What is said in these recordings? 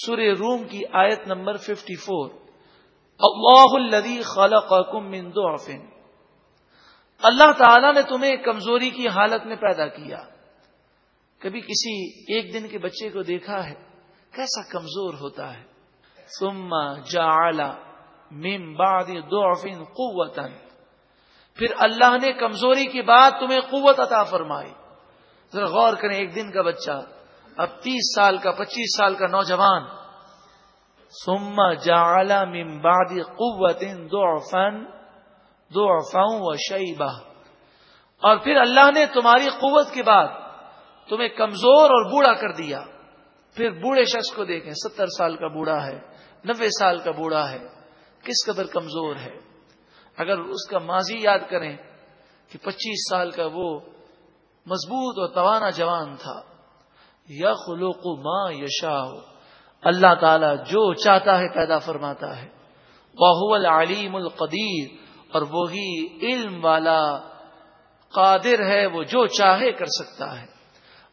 سر روم کی آیت number fifty four. اللہ الدی خالقم من ضعف۔ اللہ تعالی نے تمہیں کمزوری کی حالت میں پیدا کیا۔ کبھی کسی ایک دن کے بچے کو دیکھا ہے، کیسا کمزور ہوتا ہے۔ ثم جعل من بعد ضعف قوتا۔ پھر اللہ نے کمزوری کی بات تمہیں قوت عطا فرمائی۔ ذرا غور کریں، ایک دن کا بچہ اب تیس سال کا، پچیس سال کا نوجوان۔ سما جالا ممباد قوت دو فن دو و اور پھر اللہ نے تمہاری قوت کے بعد تمہیں کمزور اور بوڑھا کر دیا۔ پھر بوڑھے شخص کو دیکھیں، ستر سال کا بوڑھا ہے نبے سال کا بوڑھا ہے، کس قدر کمزور ہے۔ اگر اس کا ماضی یاد کریں کہ پچیس سال کا وہ مضبوط اور توانا جوان تھا۔ یا خلوق ماں یشا اللہ تعالی جو چاہتا ہے پیدا فرماتا ہے. باہو العلیم القدیر. اور وہی علم والا قادر ہے، وہ جو چاہے کر سکتا ہے.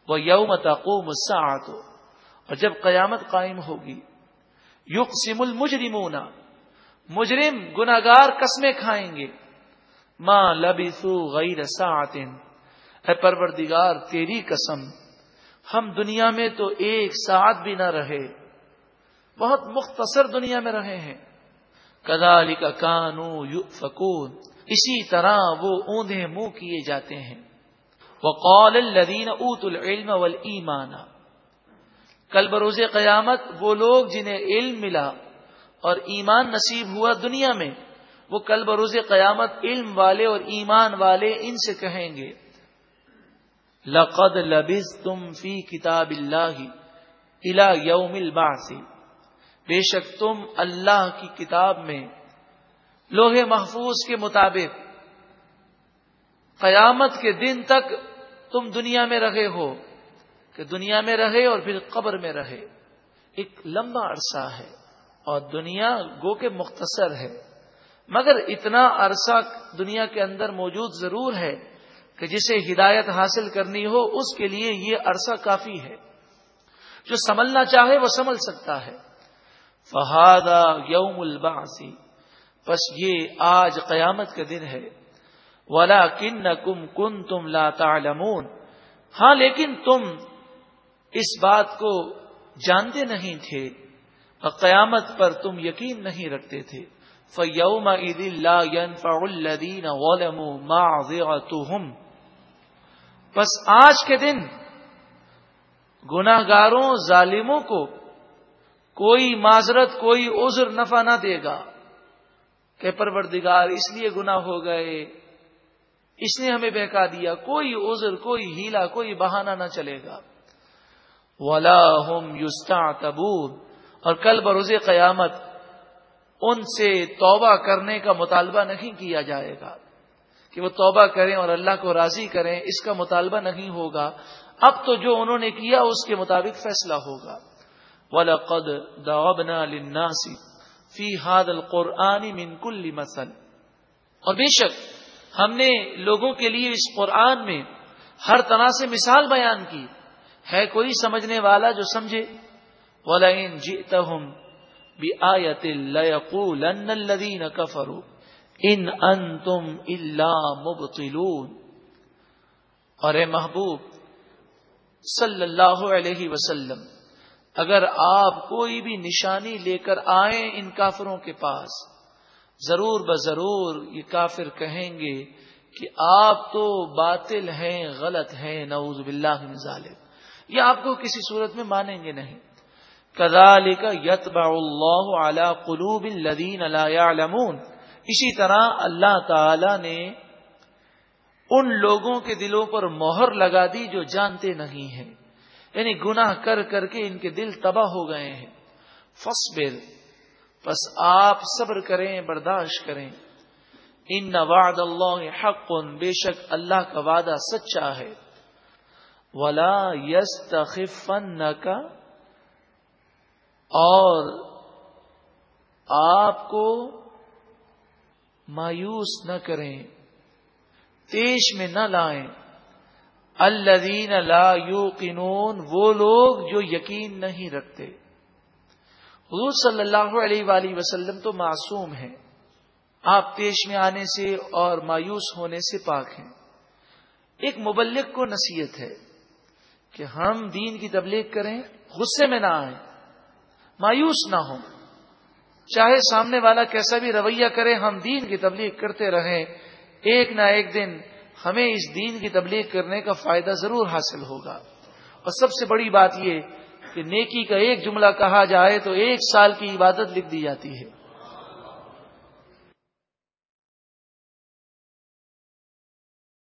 وہ یوم تقوم الساعت اور جب قیامت قائم ہوگی. یق سم المجرمون. مجرم گناگار قسمیں کھائیں گے. ماں لبیسو غیر ساعتن اے پروردگار، تیری قسم ہم دنیا میں تو ایک ساتھ بھی نہ رہے، بہت مختصر دنیا میں رہے ہیں۔ کدالی کا کانو فکون اسی طرح وہ اوندے منہ کیے جاتے ہیں۔ وہ قول الدین اوت العلم ول کل بروز قیامت وہ لوگ جنہیں علم ملا اور ایمان نصیب ہوا دنیا میں، وہ کل بروز قیامت علم والے اور ایمان والے ان سے کہیں گے۔ لقد لبز تم فی کتاب اللہ الا یوم الباسی بے شک تم اللہ کی کتاب میں لوہے محفوظ کے مطابق قیامت کے دن تک تم دنیا میں رہے ہو، کہ دنیا میں رہے اور پھر قبر میں رہے۔ ایک لمبا عرصہ ہے اور دنیا گو کے مختصر ہے، مگر اتنا عرصہ دنیا کے اندر موجود ضرور ہے۔ کہ جسے ہدایت حاصل کرنی ہو، اس کے لیے یہ عرصہ کافی ہے۔ جو سمجھنا چاہے، وہ سمجھ سکتا ہے۔ فہاد یوم الباسی بس یہ آج قیامت کا دن ہے۔ ولا کن کم کن تم لاتا ہاں لیکن تم اس بات کو جانتے نہیں تھے۔ قیامت پر تم یقین نہیں رکھتے تھے۔ فیوم عید اللہ فلدین بس آج کے دن گناگاروں ظالموں کو کوئی معذرت، کوئی عذر نفع نہ دے گا کہ پروردگار اس لیے گنا ہو گئے، اس نے ہمیں بہکا دیا، کوئی عذر، کوئی ہیلا، کوئی بہانہ نہ چلے گا۔ ولا ہوم یوستا تبور اور کل بروز قیامت ان سے توبہ کرنے کا مطالبہ نہیں کیا جائے گا۔ کہ وہ توبہ کریں اور اللہ کو راضی کریں، اس کا مطالبہ نہیں ہوگا۔ اب تو جو انہوں نے کیا، اس کے مطابق فیصلہ ہوگا۔ وَلَقَدْ دَعَبْنَا لِلنَّاسِ فِي هَذَا الْقُرْآنِ مِن كُلِّ مَثَلٍ۔ اور بے شک، ہم نے لوگوں کے لیے اس قرآن میں ہر طرح سے مثال بیان کی۔ ہے کوئی سمجھنے والا جو سمجھے؟ وَلَئِن جِئْتَهُمْ بِآيَةٍ لَيَقُولَنَّ الَّذِينَ كَفَرُوا۔ ان ان تم اللہ مبتلون اور اے محبوب صلی اللہ علیہ وسلم، اگر آپ کوئی بھی نشانی لے کر آئیں ان کافروں کے پاس، ضرور بضرور یہ کافر کہیں گے کہ آپ تو باطل ہیں، غلط ہیں، نعوذ باللہ من ظالم یہ آپ کو کسی صورت میں مانیں گے نہیں۔ کدال کا یتبا اللہ اعلی قلوب الدین اللہ اسی طرح اللہ تعالی نے ان لوگوں کے دلوں پر مہر لگا دی جو جانتے نہیں ہیں یعنی گناہ کر کر کے ان کے دل تباہ ہو گئے ہیں۔ فصبر بس آپ صبر کریں، برداشت کریں۔ ان وعد اللہ حق، بے شک اللہ کا وعدہ سچا ہے۔ ولا یس کا اور آپ کو مایوس نہ کریں تیش میں نہ لائیں۔ الدین لا یو وہ لوگ جو یقین نہیں رکھتے۔ حضور صلی اللہ علیہ وآلہ وسلم تو معصوم ہیں۔ آپ پیش میں آنے سے اور مایوس ہونے سے پاک ہیں۔ ایک مبلک کو نصیحت ہے کہ ہم دین کی تبلیغ کریں، غصے میں نہ آئیں، مایوس نہ ہوں۔ چاہے سامنے والا کیسا بھی رویہ کرے، ہم دین کی تبلیغ کرتے رہیں۔ ایک نہ ایک دن ہمیں اس دین کی تبلیغ کرنے کا فائدہ ضرور حاصل ہوگا۔ اور سب سے بڑی بات یہ کہ نیکی کا ایک جملہ کہا جائے تو ایک سال کی عبادت لکھ دی جاتی ہے۔